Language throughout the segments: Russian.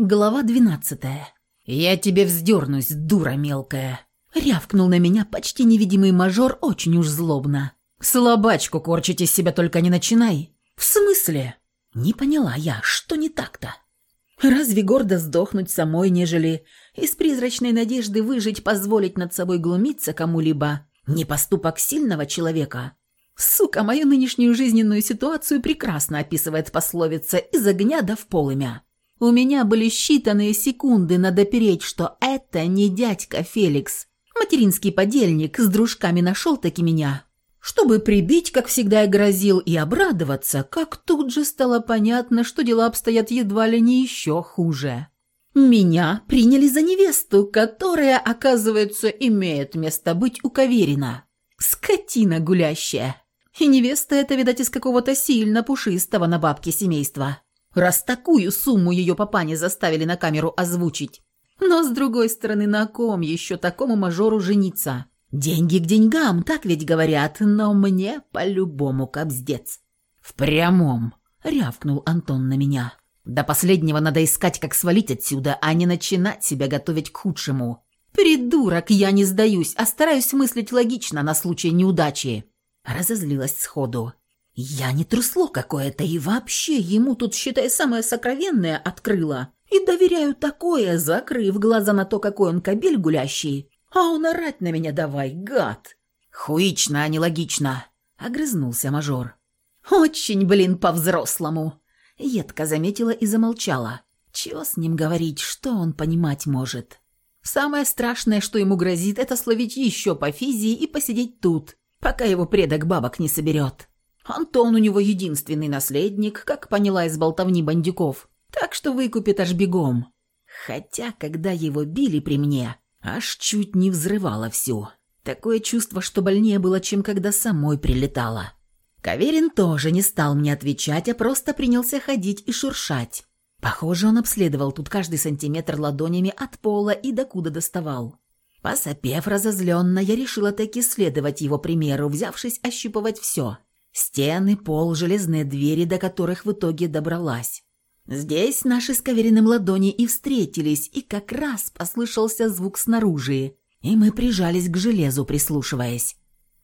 Глава двенадцатая. «Я тебе вздернусь, дура мелкая!» Рявкнул на меня почти невидимый мажор очень уж злобно. «Слабачку корчить из себя только не начинай!» «В смысле?» Не поняла я, что не так-то. Разве гордо сдохнуть самой, нежели из призрачной надежды выжить позволить над собой глумиться кому-либо? Не поступок сильного человека. Сука, мою нынешнюю жизненную ситуацию прекрасно описывает пословица «из огня да в полымя». У меня были считанные секунды на допереть, что это не дядька Феликс. Материнский подельник с дружками нашел таки меня. Чтобы прибить, как всегда и грозил, и обрадоваться, как тут же стало понятно, что дела обстоят едва ли не еще хуже. Меня приняли за невесту, которая, оказывается, имеет место быть у Каверина. Скотина гулящая. И невеста эта, видать, из какого-то сильно пушистого на бабке семейства. Раз такую сумму ее папане заставили на камеру озвучить. Но, с другой стороны, на ком еще такому мажору жениться? Деньги к деньгам, так ведь говорят, но мне по-любому кобздец. «В прямом», — рявкнул Антон на меня. «До последнего надо искать, как свалить отсюда, а не начинать себя готовить к худшему. Придурок, я не сдаюсь, а стараюсь мыслить логично на случай неудачи». Разозлилась сходу. Я не трусло какое-то и вообще ему тут, считай, самое сокровенное открыла. И доверяю такое, закрыв глаза на то, какой он кобель гулящий. А он орать на меня давай, гад. Хуично, а не логично, огрызнулся мажор. Очень, блин, по-взрослому. Едко заметила и замолчала. Чего с ним говорить, что он понимать может? Самое страшное, что ему грозит, это словить еще по физии и посидеть тут, пока его предок бабок не соберет. Антон у него единственный наследник, как поняла из болтовни бандюков. Так что выкупит аж бегом. Хотя, когда его били при мне, аж чуть не взрывало всю. Такое чувство, что больнее было, чем когда самой прилетала. Каверин тоже не стал мне отвечать, а просто принялся ходить и шуршать. Похоже, он обследовал тут каждый сантиметр ладонями от пола и докуда доставал. Посопев разозленно, я решила таки следовать его примеру, взявшись ощупывать все. Стены, пол, железные двери, до которых в итоге добралась. Здесь наши с Кавериным ладони и встретились, и как раз послышался звук снаружи, и мы прижались к железу, прислушиваясь.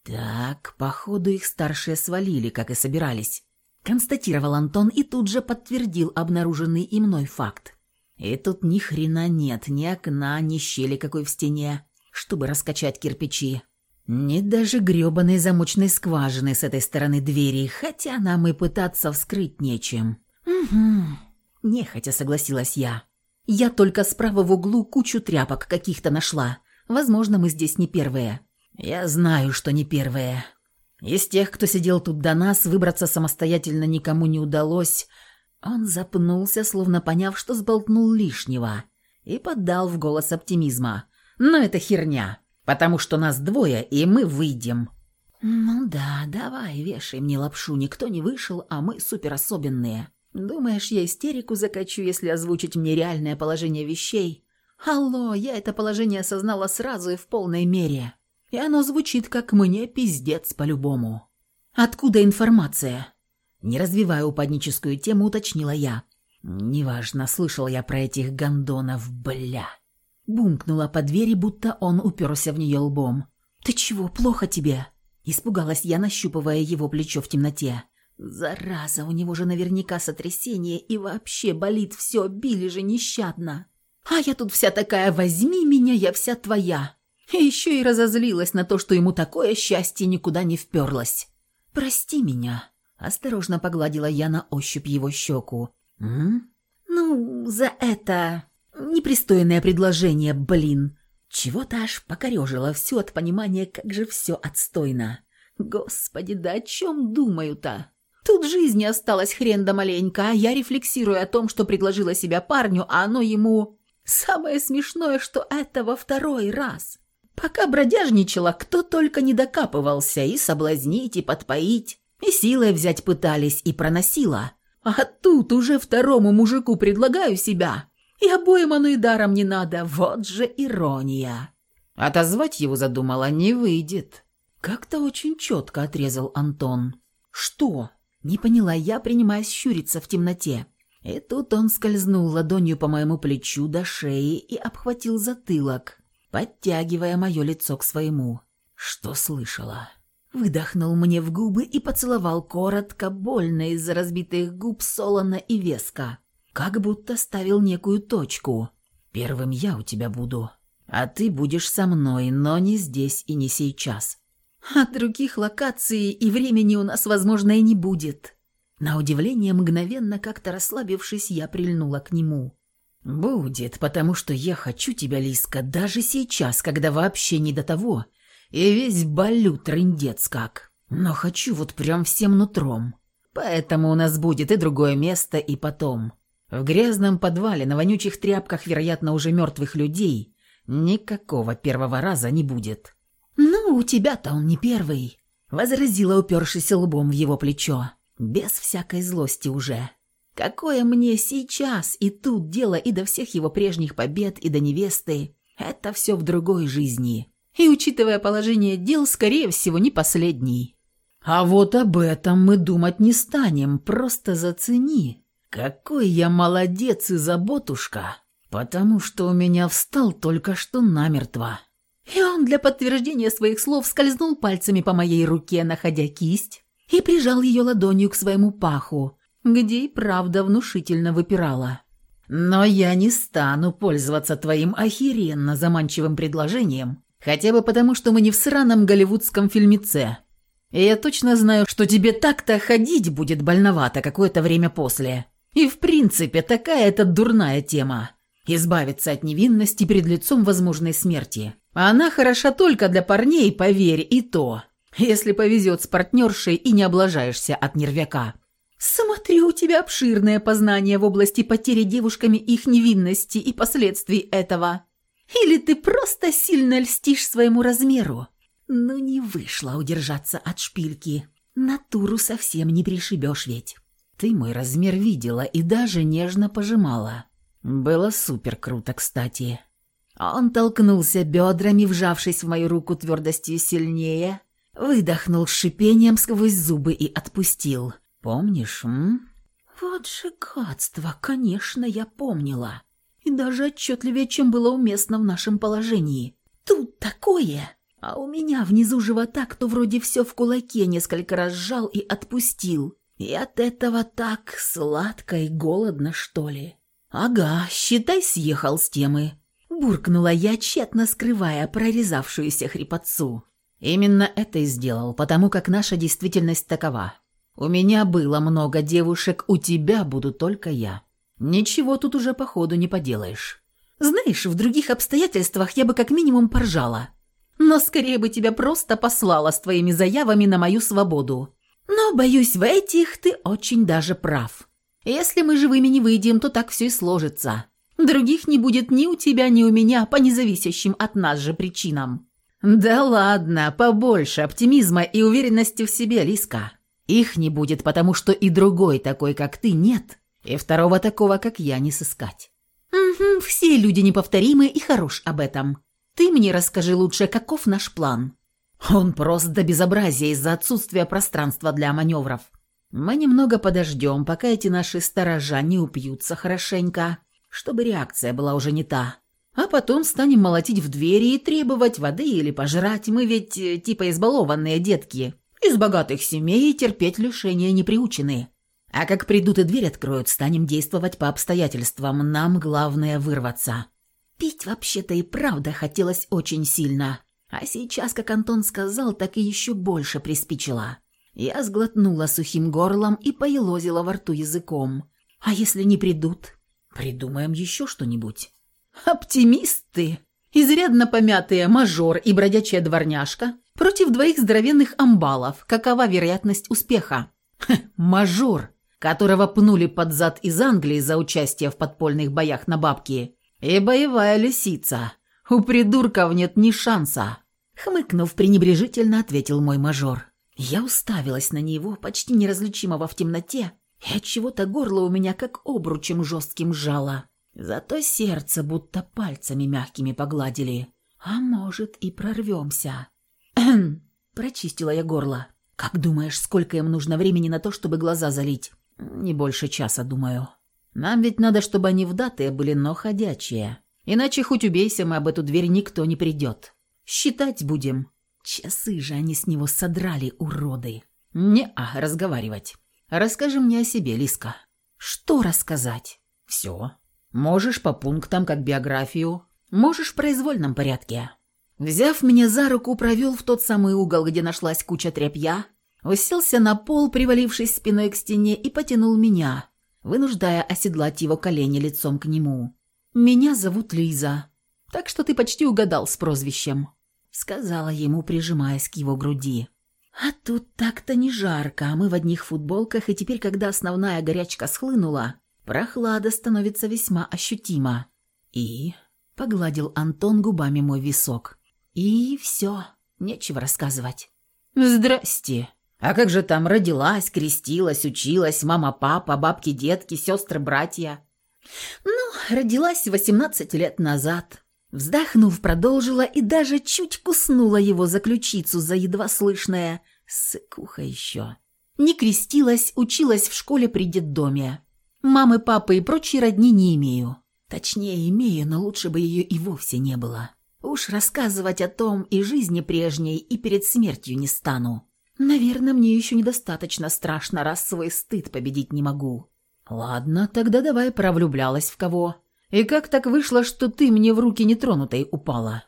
«Так, походу, их старшие свалили, как и собирались», — констатировал Антон и тут же подтвердил обнаруженный и мной факт. «И тут ни хрена нет, ни окна, ни щели какой в стене, чтобы раскачать кирпичи. Нет даже грёбаной замочной скважины с этой стороны двери, хотя нам и пытаться вскрыть нечем. Угу. Нехотя согласилась я. Я только справа в углу кучу тряпок каких-то нашла. Возможно, мы здесь не первые. Я знаю, что не первые. Из тех, кто сидел тут до нас, выбраться самостоятельно никому не удалось. Он запнулся, словно поняв, что сболтнул лишнего, и поддал в голос оптимизма. «Но это херня потому что нас двое, и мы выйдем». «Ну да, давай, вешай мне лапшу, никто не вышел, а мы суперособенные. Думаешь, я истерику закачу, если озвучить мне реальное положение вещей? Алло, я это положение осознала сразу и в полной мере. И оно звучит как «мне пиздец по-любому». «Откуда информация?» Не развивая упадническую тему, уточнила я. «Неважно, слышал я про этих гондонов, бля». Бумкнула по двери, будто он уперся в нее лбом. «Ты чего, плохо тебе?» Испугалась я, нащупывая его плечо в темноте. «Зараза, у него же наверняка сотрясение и вообще болит все, били же нещадно. А я тут вся такая, возьми меня, я вся твоя». И еще и разозлилась на то, что ему такое счастье никуда не вперлось. «Прости меня», — осторожно погладила я на ощупь его щеку. «М? Ну, за это...» Непристойное предложение, блин. Чего-то аж покорежило все от понимания, как же все отстойно. Господи, да о чем думаю-то? Тут жизни осталось хрен да маленько, а я рефлексирую о том, что предложила себя парню, а оно ему... Самое смешное, что это во второй раз. Пока бродяжничала, кто только не докапывался, и соблазнить, и подпоить, и силой взять пытались, и проносила. А тут уже второму мужику предлагаю себя, и обоим оно и даром не надо. Вот же ирония. Отозвать его задумала не выйдет. Как-то очень четко отрезал Антон. Что? Не поняла я, принимаясь щуриться в темноте. И тут он скользнул ладонью по моему плечу до шеи и обхватил затылок, подтягивая мое лицо к своему. Что слышала? Выдохнул мне в губы и поцеловал коротко, больно из-за разбитых губ солоно и веско. Как будто ставил некую точку. Первым я у тебя буду. А ты будешь со мной, но не здесь и не сейчас. От других локаций и времени у нас, возможно, и не будет. На удивление, мгновенно как-то расслабившись, я прильнула к нему. «Будет, потому что я хочу тебя, Лиска, даже сейчас, когда вообще не до того, и весь болю трындец как. Но хочу вот прям всем нутром. Поэтому у нас будет и другое место, и потом. В грязном подвале на вонючих тряпках, вероятно, уже мертвых людей, никакого первого раза не будет. «Ну, у тебя-то он не первый», — возразила, упершись лбом в его плечо. Без всякой злости уже. Какое мне сейчас и тут дело и до всех его прежних побед, и до невесты. Это все в другой жизни и, учитывая положение дел, скорее всего, не последний. А вот об этом мы думать не станем, просто зацени. Какой я молодец и заботушка, потому что у меня встал только что намертво. И он для подтверждения своих слов скользнул пальцами по моей руке, находя кисть, и прижал ее ладонью к своему паху, где и правда внушительно выпирала. «Но я не стану пользоваться твоим охеренно заманчивым предложением Хотя бы потому, что мы не в сраном голливудском фильмеце. И я точно знаю, что тебе так-то ходить будет больновато какое-то время после. И в принципе, такая это дурная тема. Избавиться от невинности перед лицом возможной смерти. Она хороша только для парней, поверь, и то. Если повезет с партнершей и не облажаешься от нервяка. Смотрю, у тебя обширное познание в области потери девушками их невинности и последствий этого. Или ты просто сильно льстишь своему размеру? Ну, не вышло удержаться от шпильки. Натуру совсем не пришибешь ведь. Ты мой размер видела и даже нежно пожимала. Было супер круто, кстати. Он толкнулся бедрами, вжавшись в мою руку твердостью сильнее, выдохнул с шипением сквозь зубы и отпустил. «Помнишь, м?» «Вот же гадство, конечно, я помнила и даже отчетливее, чем было уместно в нашем положении. Тут такое! А у меня внизу живота кто вроде все в кулаке несколько раз сжал и отпустил. И от этого так сладко и голодно, что ли. «Ага, считай, съехал с темы», – буркнула я, тщетно скрывая прорезавшуюся хрипотцу. «Именно это и сделал, потому как наша действительность такова. У меня было много девушек, у тебя буду только я. Ничего тут уже походу не поделаешь. Знаешь, в других обстоятельствах я бы как минимум поржала. Но скорее бы тебя просто послала с твоими заявами на мою свободу. Но, боюсь, в этих ты очень даже прав. Если мы живыми не выйдем, то так все и сложится. Других не будет ни у тебя, ни у меня по независящим от нас же причинам. Да ладно, побольше оптимизма и уверенности в себе, Лиска. Их не будет, потому что и другой такой, как ты, нет. И второго такого, как я, не сыскать. Угу, все люди неповторимы и хорош об этом. Ты мне расскажи лучше, каков наш план. Он прост до безобразия из-за отсутствия пространства для маневров. Мы немного подождем, пока эти наши сторожа не упьются хорошенько, чтобы реакция была уже не та. А потом станем молотить в двери и требовать воды или пожрать. Мы ведь э, типа избалованные детки. Из богатых семей терпеть лишения не приучены. А как придут и дверь откроют, станем действовать по обстоятельствам. Нам главное вырваться. Пить вообще-то и правда хотелось очень сильно. А сейчас, как Антон сказал, так и еще больше приспичило. Я сглотнула сухим горлом и поелозила во рту языком. А если не придут? Придумаем еще что-нибудь. Оптимисты! Изрядно помятые мажор и бродячая дворняжка против двоих здоровенных амбалов. Какова вероятность успеха? Хм, мажор! которого пнули под зад из Англии за участие в подпольных боях на бабки, и боевая лисица. У придурков нет ни шанса. Хмыкнув, пренебрежительно ответил мой мажор. Я уставилась на него, почти неразличимого в темноте, и от чего-то горло у меня как обручем жестким жало. Зато сердце будто пальцами мягкими погладили. А может, и прорвемся. Прочистила я горло. Как думаешь, сколько им нужно времени на то, чтобы глаза залить? Не больше часа, думаю. Нам ведь надо, чтобы они вдатые были, но ходячие. Иначе хоть убейся мы об эту дверь, никто не придет. Считать будем. Часы же они с него содрали, уроды. Не-а, разговаривать. Расскажи мне о себе, Лиска. Что рассказать? Все. Можешь по пунктам, как биографию. Можешь в произвольном порядке. Взяв меня за руку, провел в тот самый угол, где нашлась куча тряпья, уселся на пол, привалившись спиной к стене, и потянул меня, вынуждая оседлать его колени лицом к нему. «Меня зовут Лиза, так что ты почти угадал с прозвищем», — сказала ему, прижимаясь к его груди. «А тут так-то не жарко, а мы в одних футболках, и теперь, когда основная горячка схлынула, прохлада становится весьма ощутима». «И?» — погладил Антон губами мой висок. «И все, нечего рассказывать». «Здрасте», а как же там родилась, крестилась, училась, мама, папа, бабки, детки, сестры, братья? Родилась 18 лет назад. Вздохнув, продолжила и даже чуть куснула его за ключицу, за едва слышное «сыкуха еще». Не крестилась, училась в школе при детдоме. Мамы, папы и прочие родни не имею. Точнее, имею, но лучше бы ее и вовсе не было. Уж рассказывать о том и жизни прежней, и перед смертью не стану. Наверное, мне еще недостаточно страшно, раз свой стыд победить не могу. Ладно, тогда давай провлюблялась в кого. И как так вышло, что ты мне в руки нетронутой упала?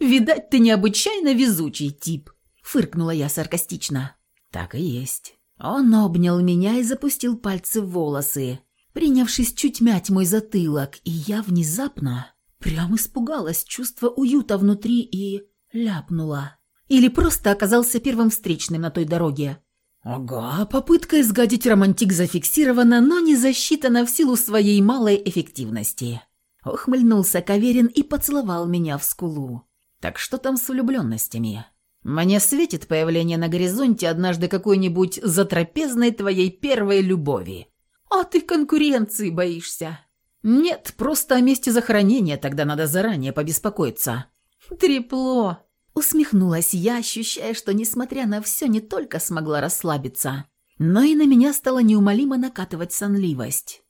Видать, ты необычайно везучий тип, фыркнула я саркастично. Так и есть. Он обнял меня и запустил пальцы в волосы, принявшись чуть мять мой затылок, и я внезапно прям испугалась чувства уюта внутри и ляпнула. Или просто оказался первым встречным на той дороге. Ага, попытка изгадить романтик зафиксирована, но не засчитана в силу своей малой эффективности. Ухмыльнулся Каверин и поцеловал меня в скулу. Так что там с влюбленностями? Мне светит появление на горизонте однажды какой-нибудь затрапезной твоей первой любови. А ты конкуренции боишься? Нет, просто о месте захоронения тогда надо заранее побеспокоиться. Трепло. Усмехнулась я, ощущая, что, несмотря на все, не только смогла расслабиться, но и на меня стала неумолимо накатывать сонливость.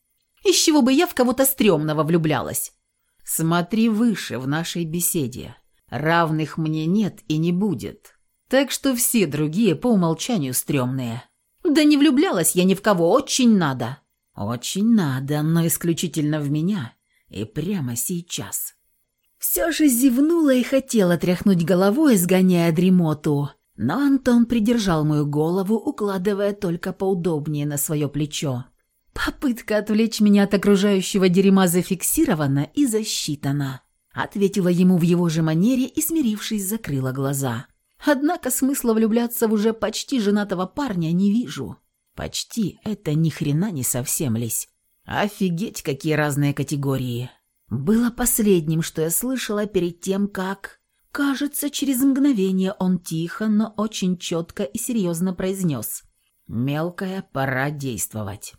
Из чего бы я в кого-то стрёмного влюблялась? Смотри выше в нашей беседе. Равных мне нет и не будет. Так что все другие по умолчанию стрёмные. Да не влюблялась я ни в кого, очень надо. Очень надо, но исключительно в меня. И прямо сейчас. Все же зевнула и хотела тряхнуть головой, сгоняя дремоту, но Антон придержал мою голову, укладывая только поудобнее на свое плечо. Попытка отвлечь меня от окружающего дерьма зафиксирована и засчитана. Ответила ему в его же манере и, смирившись, закрыла глаза. Однако смысла влюбляться в уже почти женатого парня не вижу. Почти это ни хрена не совсем лись. Офигеть, какие разные категории было последним, что я слышала перед тем, как... Кажется, через мгновение он тихо, но очень четко и серьезно произнес. «Мелкая, пора действовать».